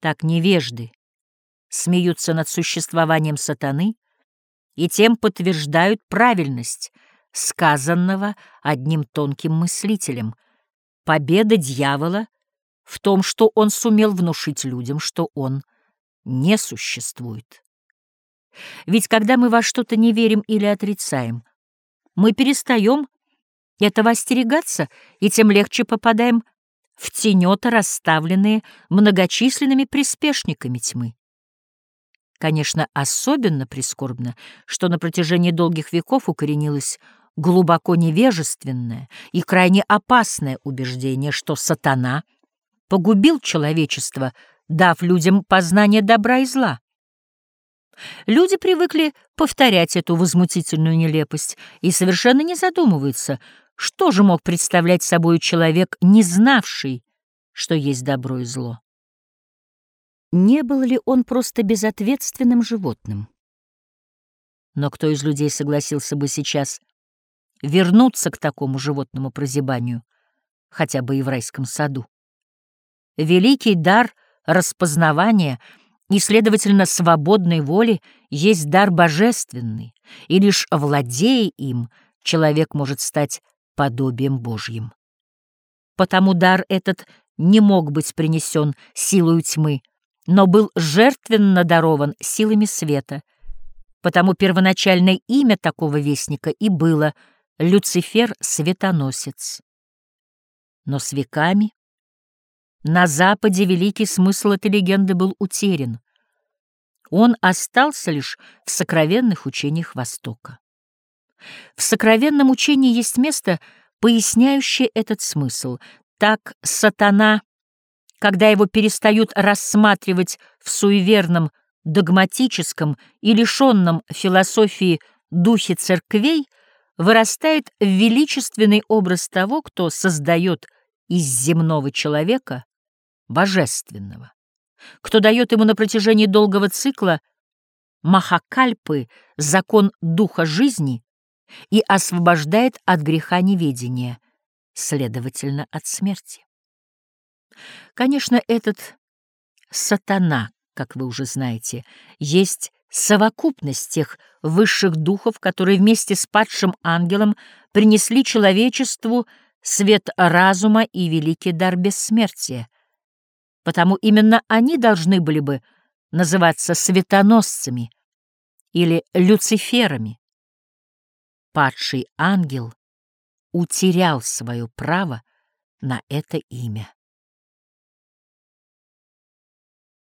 Так невежды смеются над существованием сатаны и тем подтверждают правильность сказанного одним тонким мыслителем. Победа дьявола в том, что он сумел внушить людям, что он не существует. Ведь когда мы во что-то не верим или отрицаем, мы перестаем этого остерегаться и тем легче попадаем в тенета, расставленные многочисленными приспешниками тьмы. Конечно, особенно прискорбно, что на протяжении долгих веков укоренилось глубоко невежественное и крайне опасное убеждение, что сатана погубил человечество, дав людям познание добра и зла. Люди привыкли повторять эту возмутительную нелепость и совершенно не задумываются, что же мог представлять собой человек, не знавший, что есть добро и зло. Не был ли он просто безответственным животным? Но кто из людей согласился бы сейчас вернуться к такому животному прозябанию, хотя бы и в райском саду? Великий дар распознавания — и, следовательно, свободной воли есть дар божественный, и лишь владея им, человек может стать подобием Божьим. Потому дар этот не мог быть принесен силою тьмы, но был жертвенно дарован силами света. Потому первоначальное имя такого вестника и было Люцифер-светоносец. Но с веками на Западе великий смысл этой легенды был утерян. Он остался лишь в сокровенных учениях Востока. В сокровенном учении есть место, поясняющее этот смысл. Так сатана, когда его перестают рассматривать в суеверном, догматическом и лишенном философии духе церквей, вырастает в величественный образ того, кто создает из земного человека божественного, кто дает ему на протяжении долгого цикла Махакальпы закон духа жизни и освобождает от греха неведения, следовательно, от смерти. Конечно, этот сатана, как вы уже знаете, есть совокупность тех высших духов, которые вместе с падшим ангелом принесли человечеству свет разума и великий дар бессмертия, потому именно они должны были бы называться светоносцами или люциферами. Падший ангел утерял свое право на это имя.